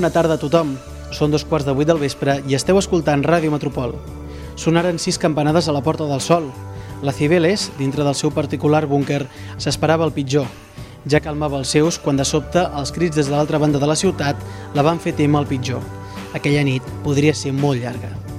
Bona tarda a tothom. Són dos quarts de vuit del vespre i esteu escoltant Ràdio Metropol. Sonaren sis campanades a la Porta del Sol. La Cibeles, dintre del seu particular búnquer, s'esperava el pitjor. Ja calmava els seus quan de sobte els crits des de l'altra banda de la ciutat la van fer témer el pitjor. Aquella nit podria ser molt llarga.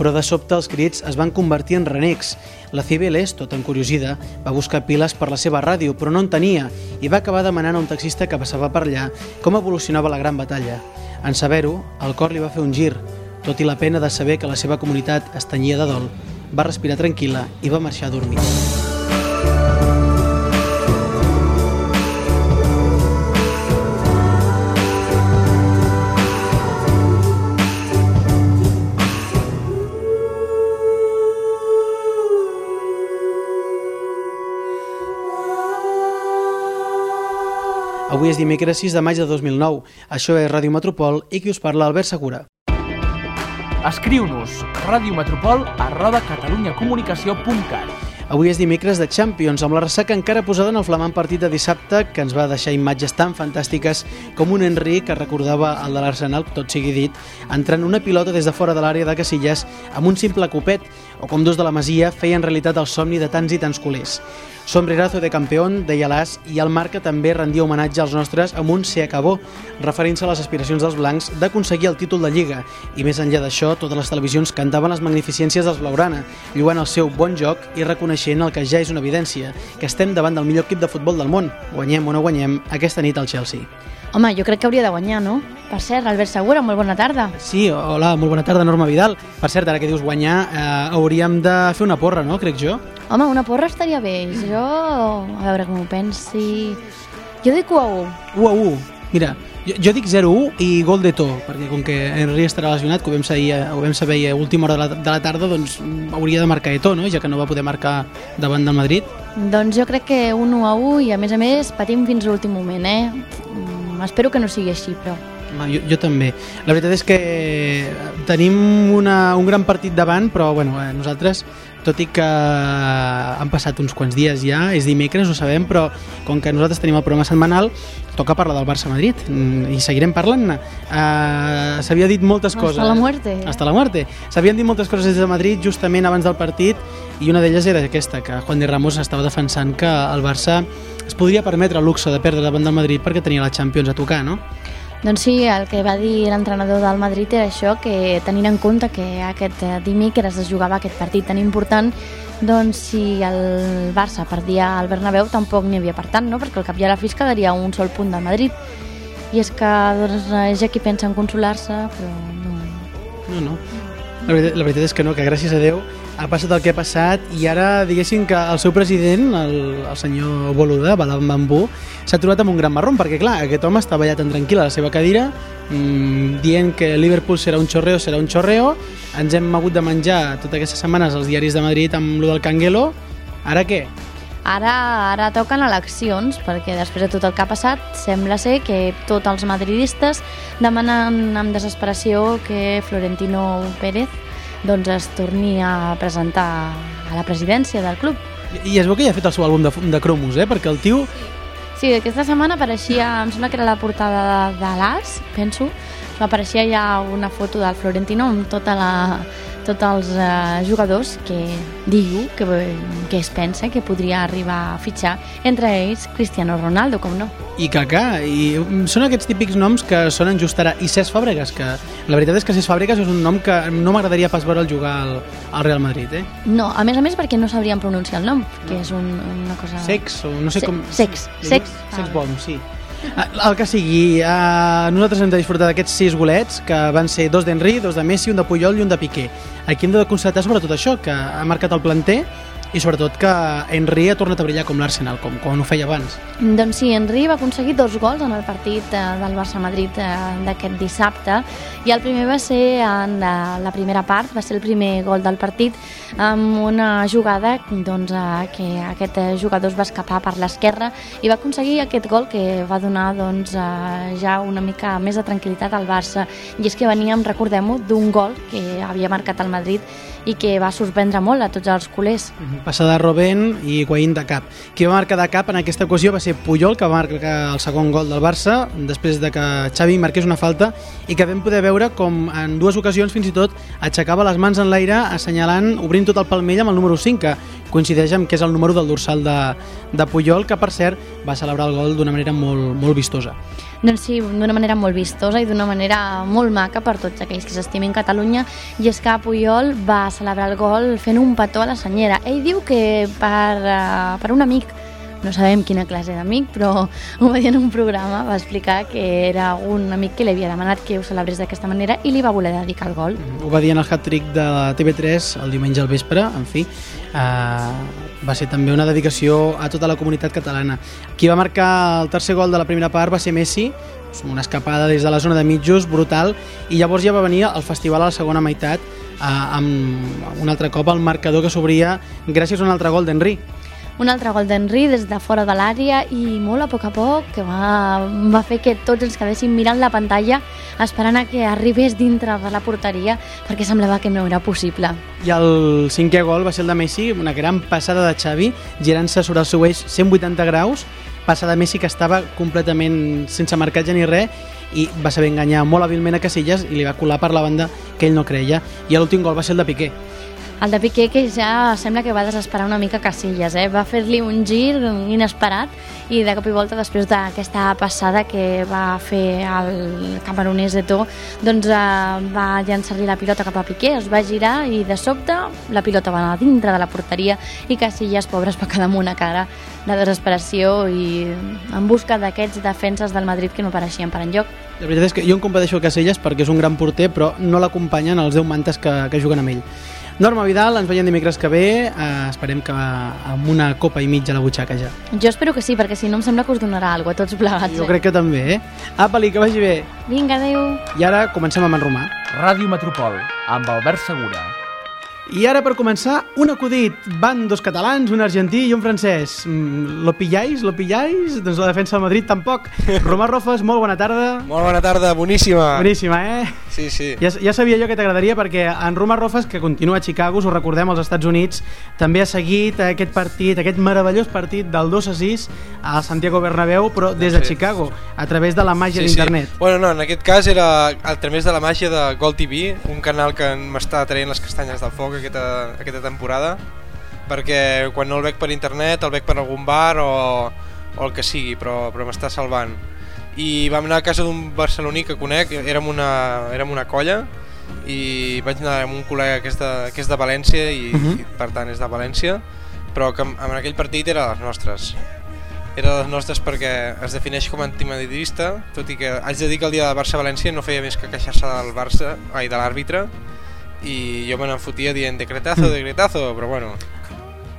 Però de sobte els crits es van convertir en renecs. La Cibeles, tot encuriosida, va buscar piles per la seva ràdio, però no en tenia, i va acabar demanant a un taxista que passava per allà com evolucionava la gran batalla. En saber-ho, el cor li va fer un gir. Tot i la pena de saber que la seva comunitat es tenyia de dol, va respirar tranquil·la i va marxar a dormir. Avui és dimecres 6 de maig de 2009. Això és Ràdio Metropol i qui us parla, Albert Segura. Escriu-nos radiometropol arroba catalunyacomunicació.cat Avui és dimecres de Champions, amb la ressaca encara posada en el flamant partit de dissabte que ens va deixar imatges tan fantàstiques com un Henry que recordava el de l'Arsenal, tot sigui dit, entrant una pilota des de fora de l'àrea de Casillas amb un simple copet, o com dos de la Masia feien realitat el somni de tants i tants culers. Sombrerazo de campeón, deia l'As, i el Marca també rendia homenatge als nostres amb un se acabó, referint-se a les aspiracions dels blancs d'aconseguir el títol de Lliga. I més enllà d'això, totes les televisions cantaven les magnificències dels Blaugrana, lluant el seu bon joc i reconeixent el que ja és una evidència, que estem davant del millor equip de futbol del món. Guanyem o no guanyem, aquesta nit al Chelsea. Home, jo crec que hauria de guanyar, no? Per cert, Albert Segura, molt bona tarda. Sí, hola, molt bona tarda, Norma Vidal. Per cert, ara que dius guanyar, eh, hauríem de fer una porra, no?, crec jo. Home, una porra estaria bé. Jo, a veure com ho pensi... Jo dic 1 a 1. 1 a 1. Mira, jo, jo dic 0-1 i gol de to, perquè com que Henry estarà lesionat, que ho vam saber, ho vam saber a última hora de la, de la tarda, doncs hauria de marcar Eto, no?, ja que no va poder marcar davant del Madrid. Doncs jo crec que un 1 a 1 i a més a més patim fins a l'últim moment, eh? Mm, Espero que no sigui així, però... No, jo, jo també. La veritat és que tenim una, un gran partit davant, però bueno, eh, nosaltres, tot i que han passat uns quants dies ja, és dimecres, ho sabem, però com que nosaltres tenim el programa setmanal, toca parlar del Barça-Madrid mm, i seguirem parlant-ne. Uh, S'havia dit moltes Hasta coses. la muerte. Hasta la muerte. S'havien dit moltes coses des de Madrid justament abans del partit i una d'elles era aquesta, que Juan de Ramos estava defensant que el Barça es podria permetre el luxe de perdre davant del Madrid perquè tenia la Champions a tocar, no? Doncs sí, el que va dir l'entrenador del Madrid era això, que tenint en compte que aquest eh, dimecres es jugava aquest partit tan important, doncs si el Barça perdia al Bernabéu tampoc n'hi havia per tant, no? perquè al cap i a la fi es quedaria un sol punt del Madrid. I és que doncs, és ja qui pensa en consolar-se, però no... No, no. La veritat, la veritat és que no, que gràcies a Déu ha passat el que ha passat i ara diguéssim que el seu president, el, el senyor Boluda, Balam Bambú, s'ha trobat amb un gran marrón, perquè clar, aquest home estava allà tan tranquil a la seva cadira, mmm, dient que Liverpool serà un xorreo, serà un xorreo, ens hem hagut de menjar totes aquestes setmanes els diaris de Madrid amb lo del Canguelo, ara què? Ara, ara toquen eleccions, perquè després de tot el que ha passat, sembla ser que tots els madridistes demanen amb desesperació que Florentino Pérez doncs es torni a presentar a la presidència del club. I es veu que ja ha fet el seu àlbum de, de cromos, eh? perquè el tio Sí, aquesta setmana apareixia, em sembla que era la portada de, de l'As, penso, apareixia ja una foto del Florentino amb tota la, tots els eh, jugadors que diu que, que es pensa que podria arribar a fitxar, entre ells Cristiano Ronaldo, com no. i Kaká, i mm, són aquests típics noms que sonen just ara, i Cesc Fàbregas, que la veritat és que Cesc Fàbregas és un nom que no m'agradaria pas veure'l jugar al, al Real Madrid, eh? No, a més a més perquè no sabríem pronunciar el nom, que és un, una cosa... Sex, o no sé Se- com... sex, sex. Sex Ah. bomb, sí. Ah, El que sigui, uh, nosaltres hem de disfrutar d'aquests sis golets, que van ser dos d'Henry, dos de Messi, un de Puyol i un de Piqué. Aquí hem de constatar sobretot això, que ha marcat el planter, i sobretot que Henry ha tornat a brillar com l'Arsenal, com quan ho feia abans. Doncs sí, Henry va aconseguir dos gols en el partit eh, del Barça-Madrid eh, d'aquest dissabte i el primer va ser en la, la primera part, va ser el primer gol del partit amb una jugada doncs, eh, que aquest eh, jugador es va escapar per l'esquerra i va aconseguir aquest gol que va donar doncs, eh, ja una mica més de tranquil·litat al Barça i és que veníem, recordem-ho, d'un gol que havia marcat el Madrid i que va sorprendre molt a tots els culers. Passada de Robben i Guaín de cap. Qui va marcar de cap en aquesta ocasió va ser Puyol, que va marcar el segon gol del Barça, després de que Xavi marqués una falta, i que vam poder veure com en dues ocasions fins i tot aixecava les mans en l'aire assenyalant, obrint tot el palmell amb el número 5, que coincideix amb que és el número del dorsal de, de Puyol, que per cert va celebrar el gol d'una manera molt, molt vistosa. Doncs sí, d'una manera molt vistosa i d'una manera molt maca per tots aquells que s'estimin Catalunya i és que Puyol va celebrar el gol fent un petó a la senyera. Ell diu que per, uh, per un amic no sabem quina classe d'amic, però ho va dir en un programa, va explicar que era un amic que li havia demanat que ho celebrés d'aquesta manera i li va voler dedicar el gol. Ho va dir en el hat-trick de la TV3 el diumenge al vespre, en fi. Uh, va ser també una dedicació a tota la comunitat catalana. Qui va marcar el tercer gol de la primera part va ser Messi, una escapada des de la zona de mitjos, brutal, i llavors ja va venir el festival a la segona meitat eh, amb un altre cop el marcador que s'obria gràcies a un altre gol d'Henry. Un altre gol d'Henry des de fora de l'àrea i molt a poc a poc que va, va fer que tots ens quedéssim mirant la pantalla esperant a que arribés dintre de la porteria perquè semblava que no era possible. I el cinquè gol va ser el de Messi, una gran passada de Xavi, girant-se sobre el seu eix 180 graus, passada Messi que estava completament sense marcatge ni res i va saber enganyar molt hàbilment a Casillas i li va colar per la banda que ell no creia. I l'últim gol va ser el de Piqué. El de Piqué que ja sembla que va desesperar una mica Casillas, eh? va fer-li un gir inesperat i de cop i volta després d'aquesta passada que va fer el camaronès de To doncs eh, va llançar-li la pilota cap a Piqué, es va girar i de sobte la pilota va anar dintre de la porteria i Casillas, pobre, es va quedar amb una cara de desesperació i en busca d'aquests defenses del Madrid que no apareixien per enlloc. La veritat és que jo em compadeixo a Casellas perquè és un gran porter, però no l'acompanyen els 10 mantes que, que juguen amb ell. Norma Vidal, ens veiem dimecres que ve, eh, esperem que amb una copa i mitja a la butxaca ja. Jo espero que sí, perquè si no em sembla que us donarà alguna cosa a tots plegats. Jo eh? crec que també, eh? Apa-li, que vagi bé. Vinga, adeu. I ara comencem amb en Romà. Ràdio Metropol, amb Albert Segura. I ara, per començar, un acudit. Van dos catalans, un argentí i un francès. Mm, Lo pillais? Lo pillais? Doncs la defensa del Madrid tampoc. Romà Rofes, molt bona tarda. Molt bona tarda, boníssima. Boníssima, eh? Sí, sí. Ja, ja sabia jo que t'agradaria perquè en Romà Rofes, que continua a Chicago, us ho recordem, als Estats Units, també ha seguit aquest partit, aquest meravellós partit del 2 a 6 al Santiago Bernabéu, però des de Sí. Chicago, a través de la màgia sí, d'internet. Sí. Bueno, no, en aquest cas era a través de la màgia de Gol TV, un canal que m'està traient les castanyes del foc aquesta, aquesta temporada, perquè quan no el veig per internet, el veig per algun bar o, o el que sigui, però, però m'està salvant. I vam anar a casa d'un barceloní que conec, érem una, érem una colla, i vaig anar amb un col·lega que és de, que és de València i, uh Mhm. -huh. i per tant és de València, però que en en aquell partit era les nostres era les nostres perquè es defineix com a antimadridista, tot i que haig de dir que el dia de Barça-València no feia més que queixar-se del Barça, ai, de l'àrbitre, i jo me n'enfotia dient decretazo, Mm. decretazo, però bueno,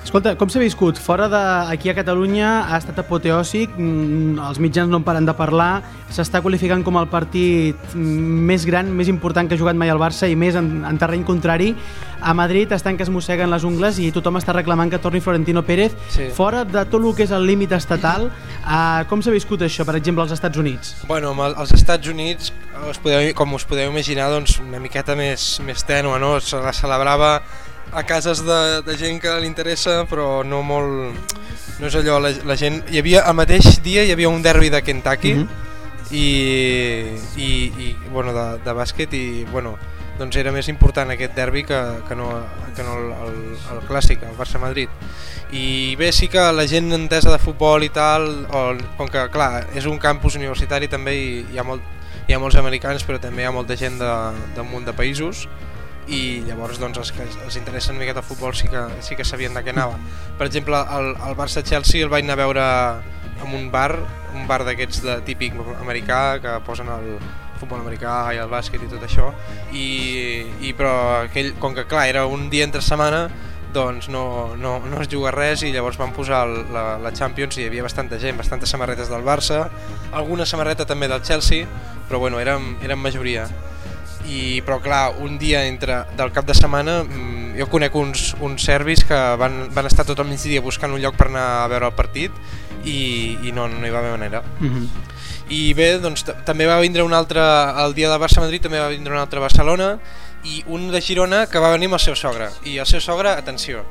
Escolta, com s'ha viscut? Fora d'aquí a Catalunya ha estat apoteòsic, mm, els mitjans no en paren de parlar, s'està qualificant com el partit mm, més gran, més important que ha jugat mai el Barça i més en, en terreny contrari. A Madrid estan que es mosseguen les ungles i tothom està reclamant que torni Florentino Pérez. Sí. Fora de tot el que és el límit estatal, eh, com s'ha viscut això, per exemple, als Estats Units? bueno als Estats Units, us podeu, com us podeu imaginar, doncs una miqueta més, més tènua, no? Se la celebrava a cases de, de gent que li interessa, però no molt... No és allò, la, la gent... Hi havia, el mateix dia hi havia un derbi de Kentucky, Mhm. i, i, i bueno, de, de bàsquet i bueno, doncs era més important aquest derbi que, que no, que no el, el, el clàssic, el Barça-Madrid i bé, sí que la gent entesa de futbol i tal, o, com que clar, és un campus universitari també i hi ha, molt, hi ha molts americans però també hi ha molta gent de- d'un munt de països i llavors doncs, els que els interessa una miqueta futbol sí que, sí que sabien de què anava. Per exemple, el, el Barça-Chelsea el vaig anar a veure en un bar, un bar d'aquests de típic americà que posen el futbol americà i el bàsquet i tot això i, i però aquell, com que clar era un dia entre setmana doncs no, no, no es juga res i llavors van posar el, la, la Champions i hi havia bastanta gent, bastantes samarretes del Barça, alguna samarreta també del Chelsea, però bueno, érem, érem majoria. I, però clar, un dia entre del cap de setmana mm, jo conec uns, uns serbis que van, van estar tot el migdia buscant un lloc per anar a veure el partit i, i no, no hi va haver manera. Mhm. I bé, doncs també va vindre un altre, el dia del Barça-Madrid també va vindre un altre a Barcelona i un de Girona que va venir amb el seu sogre. I el seu sogre, atenció,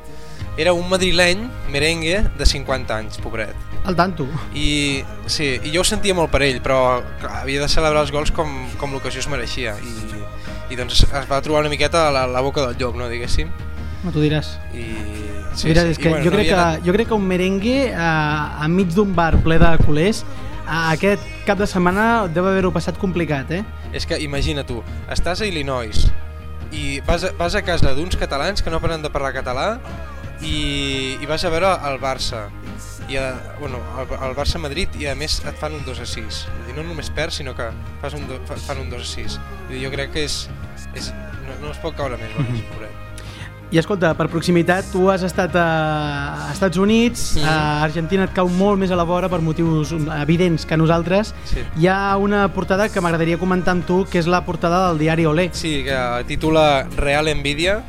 era un madrileny merengue de 50 anys, pobret. Al tanto. I, sí, i jo ho sentia molt per ell, però clar, havia de celebrar els gols com, com l'ocasió es mereixia. I, i doncs es va trobar una miqueta a la, la boca del llop, no, diguéssim. No t'ho diràs. I, Sí, Mira, és I, que bueno, jo, no crec que, anat- jo crec que un merengue eh, enmig d'un bar ple de culers eh, aquest cap de setmana deu haver-ho passat complicat, eh? És que imagina tu, estàs a Illinois i vas a, vas a casa d'uns catalans que no paren de parlar català i, i vas a veure el Barça i a, bueno, el, el Barça-Madrid i a més et fan un 2 a 6 Vull dir, no només perds sinó que fas un do, fa- fan un 2 a 6 Vull dir, jo crec que és, és no, no es pot caure més baix, Mhm. pobret. I escolta, per proximitat, tu has estat a, Estats Units, Mhm. a Argentina et cau molt més a la vora per motius evidents que nosaltres. Sí. Hi ha una portada que m'agradaria comentar amb tu, que és la portada del diari Olé. Sí, que titula Real Envidia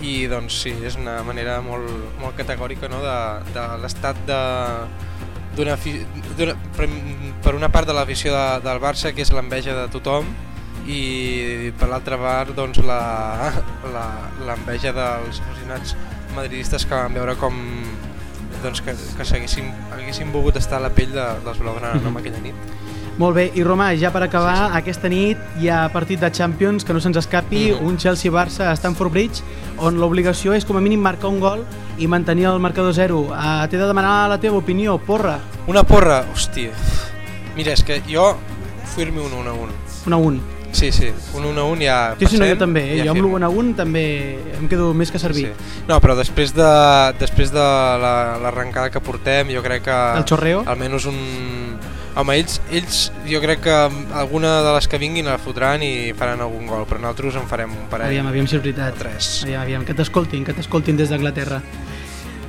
i doncs sí, és una manera molt, molt categòrica no? de, de l'estat de d'una per una part de l'afició de, del Barça que és l'enveja de tothom i per l'altra part doncs la- la- l'enveja dels aficionats madridistes que van veure com doncs que, que s'haguessin haguessin volgut estar a la pell de, dels Blaugrana no, aquella nit. Molt bé, i Romà, ja per acabar, aquesta nit hi ha partit de Champions, que no se'ns escapi, Mhm. un Chelsea-Barça a Stamford Bridge, on l'obligació és com a mínim marcar un gol i mantenir el marcador 0. Uh, T'he de demanar la teva opinió, porra, Una porra, hòstia. Mira, és que jo fer-me un 1 a 1. 1 a 1. Sí, sí, un 1 a 1 ja Sí, sí, no, jo passem, també, eh? ja jo amb firmo. l'1 a 1 també em quedo més que servir. Sí. No, però després de, després de la- l'arrencada que portem, jo crec que... El xorreo? Almenys un... Home, ells, ells jo crec que alguna de les que vinguin la fotran i faran algun gol, però nosaltres en farem un parell. Aviam, aviam si és veritat. Tres. Aviam, aviam, que t'escoltin, que t'escoltin des d'Anglaterra.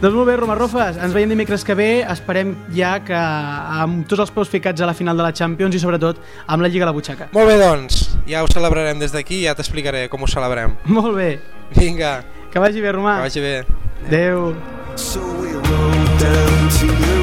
Doncs molt bé, Roma Rofes, ens veiem dimecres que ve, esperem ja que amb tots els peus ficats a la final de la Champions i sobretot amb la Lliga a la butxaca. Molt bé, doncs, ja ho celebrarem des d'aquí i ja t'explicaré com ho celebrem. Molt bé, Vinga, que vagi bé, Romà. que vagi bé. Adéu. So we down to the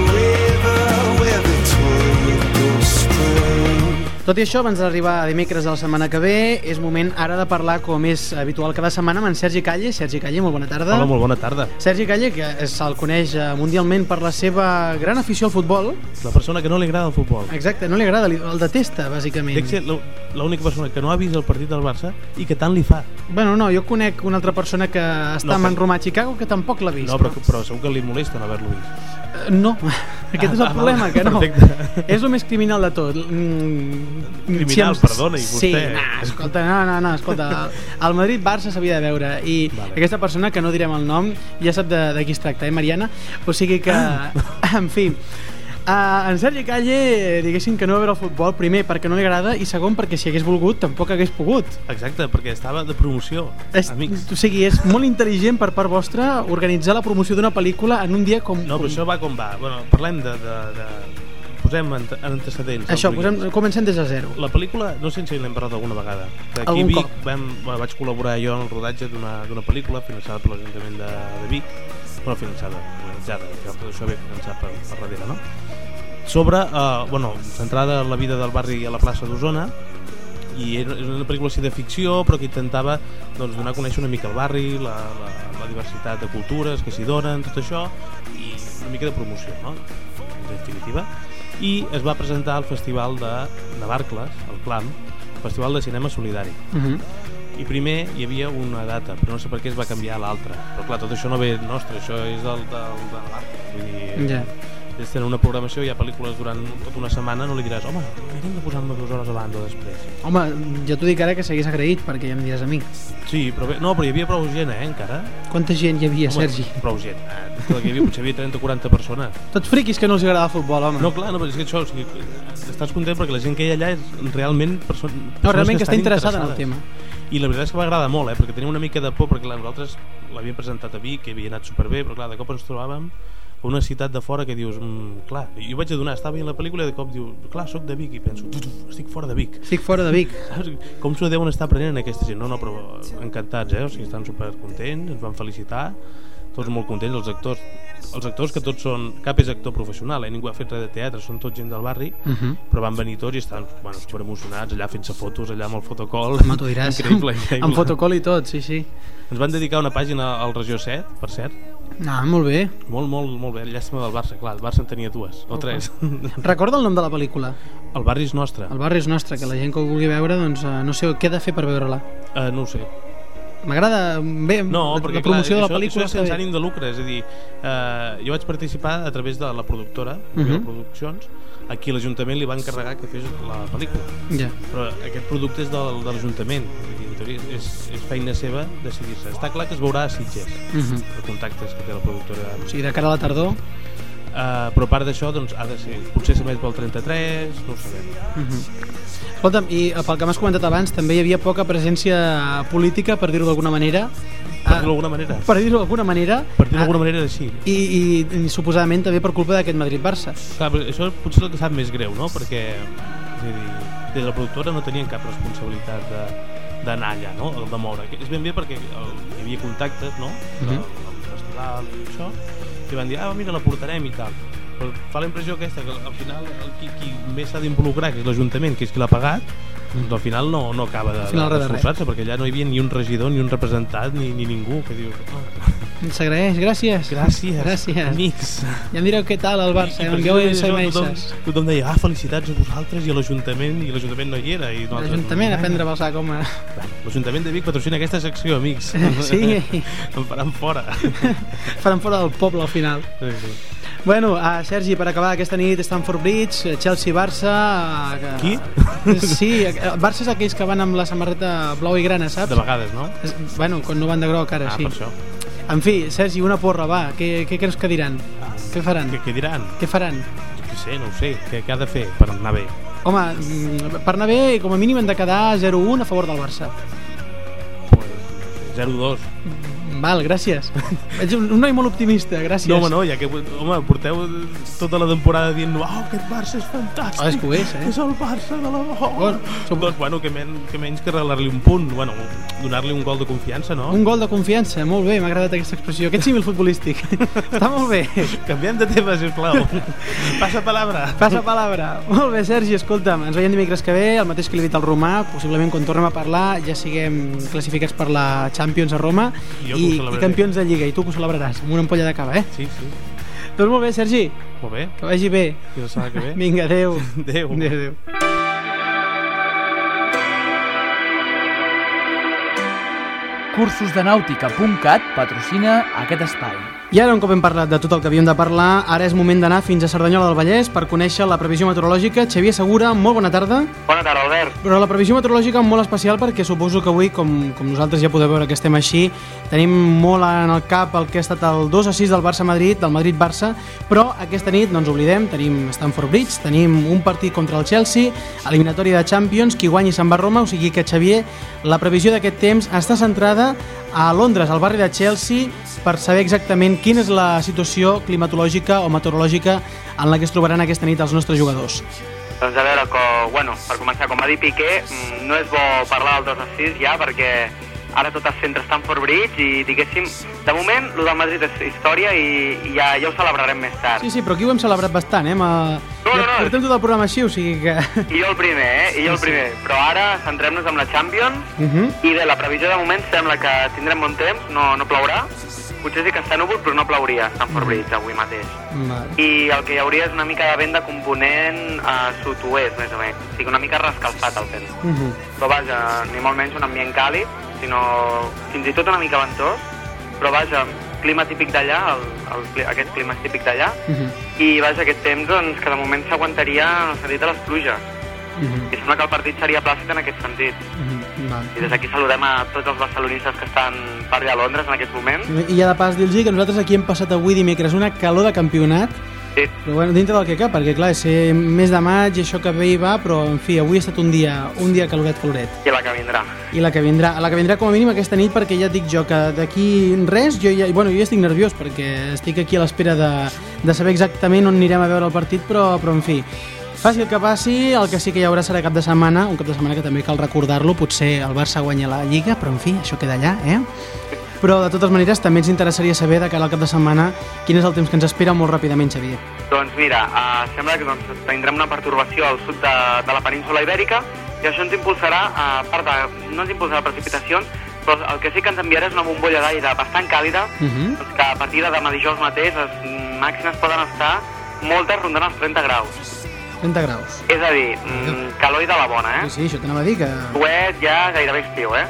Tot i això, abans d'arribar a dimecres de la setmana que ve, és moment ara de parlar, com és habitual cada setmana, amb en Sergi Calle. Sergi Calle, molt bona tarda. Hola, molt bona tarda. Sergi Calle, que se'l coneix eh, mundialment per la seva gran afició al futbol. La persona que no li agrada el futbol. Exacte, no li agrada, el detesta, bàsicament. Dec ser l'ú- l'única persona que no ha vist el partit del Barça i que tant li fa. Bueno, no, jo conec una altra persona que està No, amb en Romà a Chicago que tampoc l'ha vist. No, però, però segur que li molesta no haver-lo vist. No, aquest és el Ah, problema, que no. perfecte. És el més criminal de tot. Mm, Criminal, ens- perdoni, Sí, vostè. nah, escolta, no, no, no, escolta, el Madrid-Barça s'havia de veure i Vale. aquesta persona, que no direm el nom, ja sap de, de qui es tracta, eh, Mariana? O sigui que, Ah. en fi, Uh, en Sergi Calle, diguéssim que no va veure el futbol, primer perquè no li agrada i segon perquè si hagués volgut tampoc hagués pogut. Exacte, perquè estava de promoció, És, amics. o sigui, és molt intel·ligent per part vostra organitzar la promoció d'una pel·lícula en un dia com... No, però això va com va. Bueno, parlem de... de, de... Posem ante antecedents. Això, posem, comencem des de zero. La pel·lícula, no sé si n'hem parlat alguna vegada. Aquí Algun Vic cop. vam, vaig col·laborar jo en el rodatge d'una pel·lícula finançada per l'Ajuntament de, de Vic. Bueno, finançada, realitzada, que tot això ve finançat per, per darrere, no? Sobre, eh, bueno, centrada en la vida del barri a la plaça d'Osona, i era una pel·lícula de ficció però que intentava doncs, donar a conèixer una mica el barri, la, la, la diversitat de cultures que s'hi donen, tot això i una mica de promoció no? en definitiva i es va presentar al festival de Navarcles, el CLAM Festival de Cinema Solidari Uh -huh. I primer hi havia una data però no sé per què es va canviar l'altra però clar, tot això no ve nostre, això és del, del, de Navarcles vull dir, Ja. és tenir una programació, hi ha pel·lícules durant tota una setmana, no li diràs, home, que hem de posar-me dues hores abans o després. Home, jo t'ho dic ara que seguís agraït perquè ja em diràs a mi. Sí, però bé, no, però hi havia prou gent, eh, encara. Quanta gent hi havia, Home, Sergi? Prou gent. Eh, escolta, que hi havia, potser hi havia 30 o 40 persones. Tots friquis que no els agrada el futbol, home. No, clar, no, però és que això, o sigui, estàs content perquè la gent que hi ha allà és realment perso no persones realment que està estan interessada en el tema. I la veritat és que m'agrada molt, eh, perquè tenia una mica de por perquè nosaltres l'havíem presentat a Vic que havia anat superbé, però clar, de cop ens trobàvem una ciutat de fora que dius mm, clar, jo vaig adonar, estava veient la pel·lícula i de cop diu, clar, sóc de Vic i penso, "Tu, tu, estic fora de Vic Estic fora de Vic. Saps? Com s'ho deuen estar prenent aquesta gent? No, no, però encantats, eh? O sigui, estan supercontents, ens van felicitar, tots molt contents, els actors, els actors que tots són, cap és actor professional, eh? ningú ha fet res de teatre, són tots gent del barri, Uh -huh. però van venir tots i estan bueno, super emocionats, allà fent-se fotos, allà amb el fotocol. Home, t'ho diràs. Increïble, increïble. Amb fotocol i tot, sí, sí. Ens van dedicar una pàgina al Regió 7, per cert, Ah, molt bé. molt, molt, molt bé, llàstima del Barça, clar, el Barça en tenia dues, o tres. Recorda el nom de la pel·lícula? el barri és nostre, El barri és nostre, que la gent que ho vulgui veure, doncs eh, no sé què ha de fer per veure-la. uh, no ho sé, M'agrada bé No, perquè la promoció clar, de la pel·lícula. això, això és sense ànim de lucre, és a dir, eh, jo vaig participar a través de la productora, uh Mhm. -huh. Produccions, a qui l'Ajuntament li va encarregar que fes la pel·lícula. Ja. Però aquest producte és del, de l'Ajuntament, és, és feina seva decidir-se. Està clar que es veurà a Sitges, Uh -huh. per contactes que té la productora. O sigui, de cara a la tardor... Uh, però a part d'això, doncs, ha de ser, potser s'emet pel 33, no ho sabem. Uh -huh. Escolta'm, i eh, pel que m'has comentat abans, també hi havia poca presència política, per dir-ho d'alguna manera. Per Ah, dir-ho d'alguna manera. per dir-ho d'alguna manera. Per dir-ho ah, d'alguna manera era així. i, i, i suposadament també per culpa d'aquest Madrid-Barça. Clar, això potser és el que sap més greu, no? Perquè és a dir, des de la productora no tenien cap responsabilitat de d'anar allà, no? El de moure. És ben bé perquè el, hi havia contactes, no? Del, Mhm. del festival i això, i van dir, ah, mira, la portarem i tal. Però fa la impressió aquesta, que al final el, qui, qui més s'ha d'involucrar, que és l'Ajuntament, que és qui l'ha pagat, doncs al final no, no acaba de, de res. d'esforçar-se, perquè allà no hi havia ni un regidor, ni un representant, ni, ni ningú que dius, oh, S'agraeix, gràcies. gràcies, Gràcies. amics. Ja em direu què tal el Barça, I- i envieu això, tothom, SMS. tothom deia, ah, felicitats a vosaltres i a l'Ajuntament, i l'Ajuntament no hi era. I L'Ajuntament a "Ah". prendre sac, home. Bueno, L'Ajuntament de Vic patrocina aquesta secció, amics. Sí. em faran fora. Faran fora del poble al final. Sí, sí. Bueno, uh, Sergi, per acabar aquesta nit Stanford Bridge, Chelsea-Barça... Uh, Qui? Sí, eh, Barça és aquells que van amb la samarreta blau i grana, saps? De vegades, no? Bueno, quan no van de groc ara, Ah, sí. per això. En fi, Sergi, una porra, va. Què, què creus que diran? Què faran? Què, què diran? Què faran? Jo què sé, no ho sé. Què, què ha de fer per anar bé? Home, mm, per anar bé, com a mínim han de quedar 0-1 a favor del Barça. Pues, 0-2. Val, gràcies. Ets un, un noi molt optimista, gràcies. No, home, no, ja que home, porteu tota la temporada dient oh, aquest Barça és fantàstic. Ah, és que ho és, eh? És el Barça de la... Oh. Bueno, som- Doncs, bueno, que, men que menys que regalar-li un punt. Bueno, donar-li un gol de confiança, no? Un gol de confiança, molt bé, m'ha agradat aquesta expressió. Aquest símil futbolístic. Està molt bé. Canviem de tema, sisplau. Passa palabra. Passa palabra. Molt bé, Sergi, escolta'm, ens veiem dimecres que ve, el mateix que li he dit al Romà, possiblement quan tornem a parlar ja siguem classificats per la Champions a Roma I jo que i, campions de Lliga, i tu que ho celebraràs, amb una ampolla de cava, eh? Sí, sí. Doncs molt bé, Sergi, Molt bé. que vagi bé. Fins la setmana que ve. Vinga, adeu. Adéu. Adéu, adéu. Cursos de Nàutica.cat patrocina aquest espai. I ara, un cop hem parlat de tot el que havíem de parlar, ara és moment d'anar fins a Cerdanyola del Vallès per conèixer la previsió meteorològica. Xavier Segura, molt bona tarda. Bona tarda, Albert. Però la previsió meteorològica molt especial perquè suposo que avui, com, com nosaltres ja podeu veure que estem així, tenim molt en el cap el que ha estat el 2 a 6 del Barça-Madrid, del Madrid-Barça, però aquesta nit no ens oblidem, tenim Stamford Bridge, tenim un partit contra el Chelsea, eliminatòria de Champions, qui guanyi se'n va a Roma, o sigui que Xavier, la previsió d'aquest temps està centrada a Londres, al barri de Chelsea, per saber exactament quina és la situació climatològica o meteorològica en la que es trobaran aquesta nit els nostres jugadors. Doncs a veure, co, bueno, per començar, com va dir Piqué, mm, no és bo parlar del 2 a 6 ja, perquè ara tot es centra a Stamford Bridge i, diguéssim, de moment, el del Madrid és història i, i ja, ja ho celebrarem més tard. Sí, sí, però aquí ho hem celebrat bastant, eh? Ma... No, no, ja no. portem tot el programa així, o sigui que... I jo el primer, eh? I jo el primer. Però ara centrem-nos en la Champions Uh -huh. i bé, la previsió de moment sembla que tindrem bon temps, no, no plourà. Potser sí que està núvol, però no plauria a Stamford Bridge avui mateix. Vale. I el que hi hauria és una mica de vent de component a sud-oest, més o menys. O sigui, una mica rescalfat el vent. Uh -huh. però vaja, ni molt menys un ambient càlid, sinó fins i tot una mica ventós, però vaja, clima típic d'allà, aquest clima és típic d'allà, Uh -huh. i vaja, aquest temps doncs, que de moment s'aguantaria en el sentit de les pluges. Uh -huh. I sembla que el partit seria plàcid en aquest sentit. Uh -huh. Vale. I des d'aquí saludem a tots els barcelonistes que estan per allà a Londres en aquest moment. I ja de pas dir-los que nosaltres aquí hem passat avui dimecres una calor de campionat Sí. Però bueno, dintre del que cap, perquè clar, és ser mes de maig i això que ve i va, però en fi, avui ha estat un dia, un dia caloret, caloret. I la que vindrà. I la que vindrà, la que vindrà com a mínim aquesta nit, perquè ja dic jo que d'aquí res, jo ja, bueno, jo ja estic nerviós perquè estic aquí a l'espera de, de saber exactament on anirem a veure el partit, però, però en fi, faci el que passi, el que sí que hi haurà serà cap de setmana, un cap de setmana que també cal recordar-lo, potser el Barça guanya la Lliga, però en fi, això queda allà, eh? Però de totes maneres també ens interessaria saber de cara al cap de setmana quin és el temps que ens espera molt ràpidament, Xavier. Doncs mira, uh, sembla que doncs, tindrem una pertorbació al sud de, de la península ibèrica i això ens impulsarà, a part de, no ens impulsarà precipitacions, però el que sí que ens enviarà és una bombolla d'aire bastant càlida, Uh -huh. doncs que a partir de demà dijous mateix les màximes poden estar moltes rondant els 30 graus. 30 graus. És a dir, mm, calor i de la bona, eh? Sí, sí, això t'anava a dir que... Suet ja gairebé estiu, eh?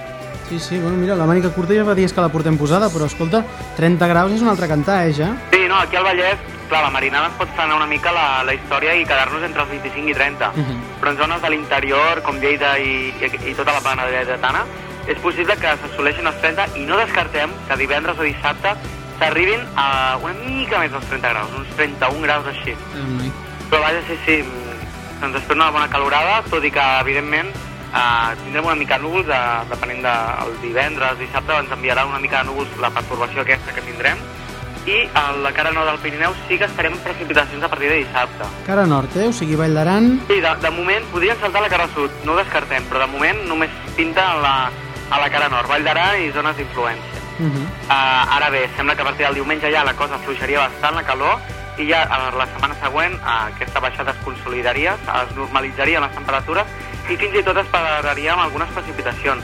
Sí, sí, bueno, mira, la mànica curta ja fa dies que la portem posada, però escolta, 30 graus és un altre cantar, eh, ja? Sí, no, aquí al Vallès, clar, la marinada ens pot frenar una mica la, la història i quedar-nos entre els 25 i 30. Mhm. Però en zones de l'interior, com Lleida i, i, i tota la plana de lleidatana, és possible que s'assoleixin els 30 i no descartem que divendres o dissabte s'arribin a una mica més dels 30 graus, uns 31 graus així. Eh, noi. Però vaja, sí, sí, mm, ens espera una bona calorada, tot i que, evidentment, eh, tindrem una mica de núvols, eh, depenent del divendres, dissabte, ens enviarà una mica de núvols la pertorbació aquesta que tindrem, i a la cara nord del Pirineu sí que estarem precipitacions a partir de dissabte. Cara nord, eh? O sigui, Vall d'Aran... Sí, de, de moment podrien saltar la cara sud, no ho descartem, però de moment només pinta a la, a la cara nord, Vall d'Aran i zones d'influència. Uh -huh. Uh, ara bé, sembla que a partir del diumenge ja la cosa fluixaria bastant, la calor, i ja a la setmana següent uh, aquesta baixada es consolidaria, es normalitzarien les temperatures i fins i tot esperaríem algunes precipitacions.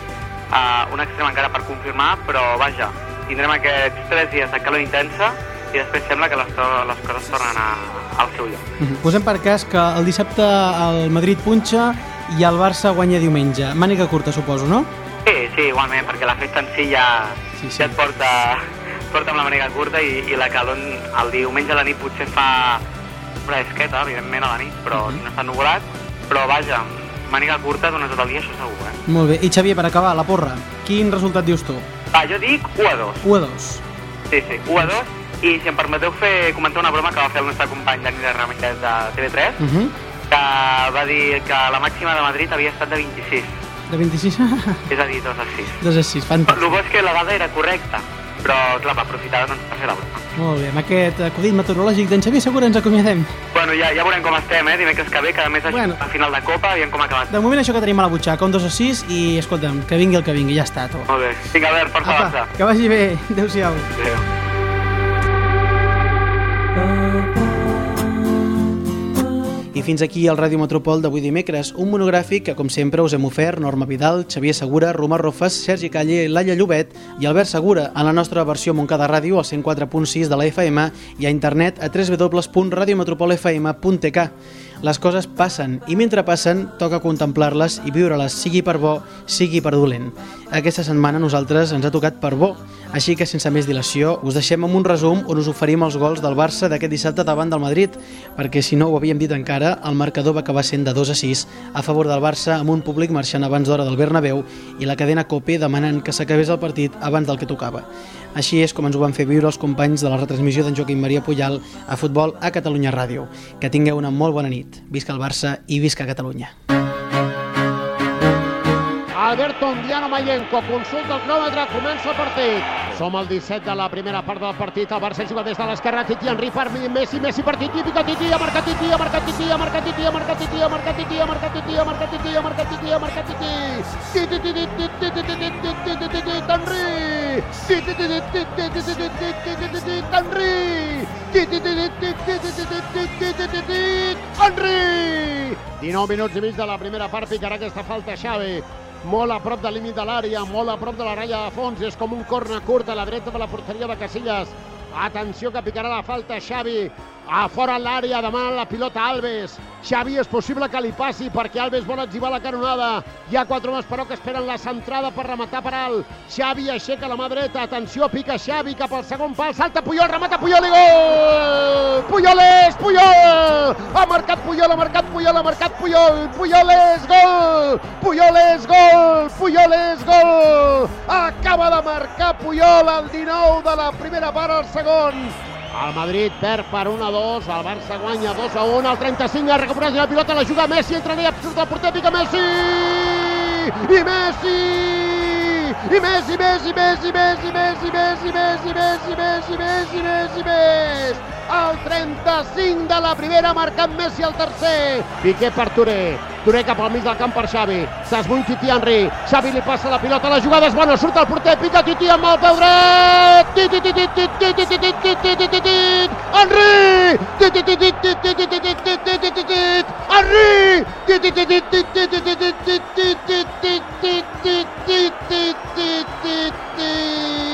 Uh, un extrem encara per confirmar, però vaja, tindrem aquests tres dies de calor intensa i després sembla que les, to- les coses tornen a, al seu lloc. Uh -huh. Posem per cas que el dissabte el Madrid punxa i el Barça guanya diumenge. Mànica curta, suposo, no? Sí, sí, igualment, perquè la festa en si ja, Sí, sí. ja et porta, porta amb la manera curta i, i la calor el diumenge a la nit potser fa fresqueta, evidentment, a la nit, però Mhm. si no està nuvolat, però vaja, màniga curta durant tot el dia, això segur, eh? Molt bé. I Xavier, per acabar, la porra. Quin resultat dius tu? Va, jo dic 1 a 2. 1 a 2. Sí, sí, 1 a 2. I si em permeteu fer comentar una broma que va fer el nostre company Dani de Ramírez de TV3, Uh -huh. que va dir que la màxima de Madrid havia estat de 26, De 26 és a dir, 2 a 6. 2 a 6, El fantàstic. bo és que la dada era correcta, però clar, va aprofitar doncs, per fer la broma. Molt bé, amb aquest acudit meteorològic d'en Xavier Segura ens acomiadem. Bueno, ja, ja veurem com estem, eh? Dimecres que ve, que a més Bueno. a final de Copa, aviam com ha acabat. De moment això que tenim a la butxaca, un 2 a 6 i, escolta'm, que vingui el que vingui, ja està, tu. Molt bé. Vinga, Albert, força Apa, Barça. que vagi bé. Adéu-siau. Adéu. Fins aquí el Ràdio Metropol d'avui dimecres, un monogràfic que, com sempre, us hem ofert Norma Vidal, Xavier Segura, Romà Rofes, Sergi Calle, Laia Llobet i Albert Segura en la nostra versió Montcada Ràdio al 104.6 de la FM i a internet a www.radiometropolfm.tk. Les coses passen i mentre passen toca contemplar-les i viure-les, sigui per bo, sigui per dolent. Aquesta setmana nosaltres ens ha tocat per bo, així que sense més dilació us deixem amb un resum on us oferim els gols del Barça d'aquest dissabte davant del Madrid, perquè si no ho havíem dit encara, el marcador va acabar sent de 2 a 6 a favor del Barça amb un públic marxant abans d'hora del Bernabéu i la cadena COPE demanant que s'acabés el partit abans del que tocava. Així és com ens ho van fer viure els companys de la retransmissió d'en Joaquim Maria Pujal a Futbol a Catalunya Ràdio. Que tingueu una molt bona nit. Visca el Barça i visca Catalunya. Alberto Ndiano Mayenco, consulta el cronòmetre, comença el partit. Som al 17 de la primera part del partit. El Barça juga des de l'esquerra, Titi Henry per Messi, Messi per Titi, pica Titi, ha marcat Titi, ha marcat Titi, ha marcat Titi, ha marcat Titi, ha marcat Titi, ha marcat Titi, ha marcat Titi, ha marcat Titi, ha marcat Titi. Titi, Titi, Titi, Titi, Titi, Titi, Titi. Titi, Titi, Titi, Titi, Titi, Titi, Titi, Henry. Titi, Titi, Titi, Titi, Titi, Titi, Titi, Henry. 19 minuts i mig de la primera part, picarà aquesta falta Xavi molt a prop del límit de l'àrea, molt a prop de la ratlla de fons, és com un corna curt a la dreta de la porteria de Casillas. Atenció que picarà la falta Xavi, a fora l'àrea, demà la pilota Alves. Xavi és possible que li passi perquè Alves vol exhibar la canonada. Hi ha quatre homes però que esperen la centrada per rematar per alt. Xavi aixeca la mà dreta, atenció, pica Xavi cap al segon pal, salta Puyol, remata Puyol i gol! Puyol és, Puyol! Ha marcat Puyol, ha marcat Puyol, ha marcat Puyol! Puyol és gol! Puyol és gol! Puyol és gol! Acaba de marcar Puyol al 19 de la primera part al segon. El Madrid perd per 1 a 2, el Barça guanya 2 a 1, el 35 ha recuperat la pilota, la juga Messi, entra allà, surt el porter, pica Messi! I Messi! I Messi, Messi, Messi, Messi, Messi, Messi, Messi, Messi, Messi, Messi, Messi, Messi! El 35 de la primera ha marcat Messi el tercer. Piqué per Touré. Touré cap al mig del camp per Xavi. S'esbull Titi Henry. Xavi li passa la pilota, la jugada és bona, surt el porter, pica Titi amb el peu dret. Titi, titi, titi, titi, titi, titi, titi, Henry! Titi, titi, titi, titi, titi, titi, titi, Henry! Titi, titi, titi, titi, titi, titi, titi, titi, titi, titi,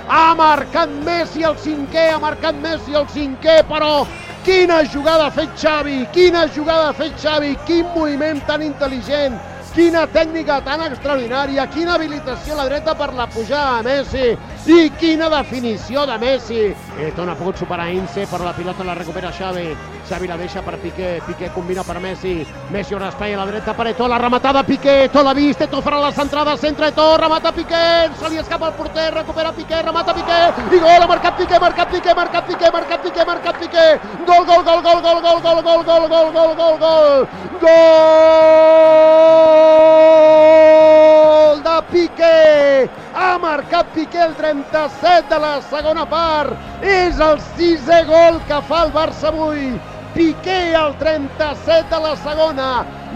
ha marcat Messi el cinquè, ha marcat Messi el cinquè, però quina jugada ha fet Xavi, quina jugada ha fet Xavi, quin moviment tan intel·ligent, quina tècnica tan extraordinària, quina habilitació a la dreta per la pujada de Messi i quina definició de Messi. Eto no ha pogut superar Ince, però la pilota la recupera Xavi. Xavi la deixa per Piqué, Piqué combina per Messi, Messi on espai a la dreta per Eto, la rematada Piqué, Eto l'ha vist, Eto farà la centrada, centre Eto, remata Piqué, se li escapa el porter, recupera Piqué, remata Piqué, i gol, ha marcat Piqué, marcat Piqué, marcat Piqué, marcat Piqué, marcat Piqué, gol, gol, gol, gol, gol, gol, gol, gol, gol, gol, gol, gol, gol, gol Piqué, ha marcat Piqué el 37 de la segona part, és el sisè gol que fa el Barça avui, Piqué al 37 de la segona,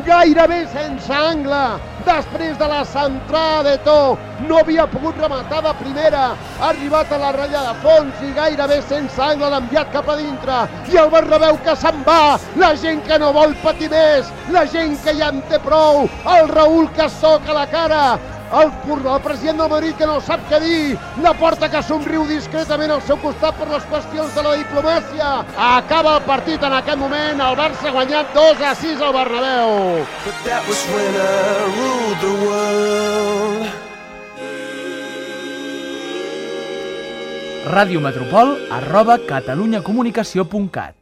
gairebé sense angle, després de la centrada de To, no havia pogut rematar de primera, ha arribat a la ratlla de fons i gairebé sense angle l'ha enviat cap a dintre, i el Bernabéu que se'n va, la gent que no vol patir més, la gent que ja en té prou, el Raül que soca la cara, el, el president del Madrid que no sap què dir, la porta que somriu discretament al seu costat per les qüestions de la diplomàcia. Acaba el partit en aquest moment, el Barça ha guanyat 2 a 6 al Bernabéu. But that was when I ruled the world. radiometropol arroba catalunyacomunicació.cat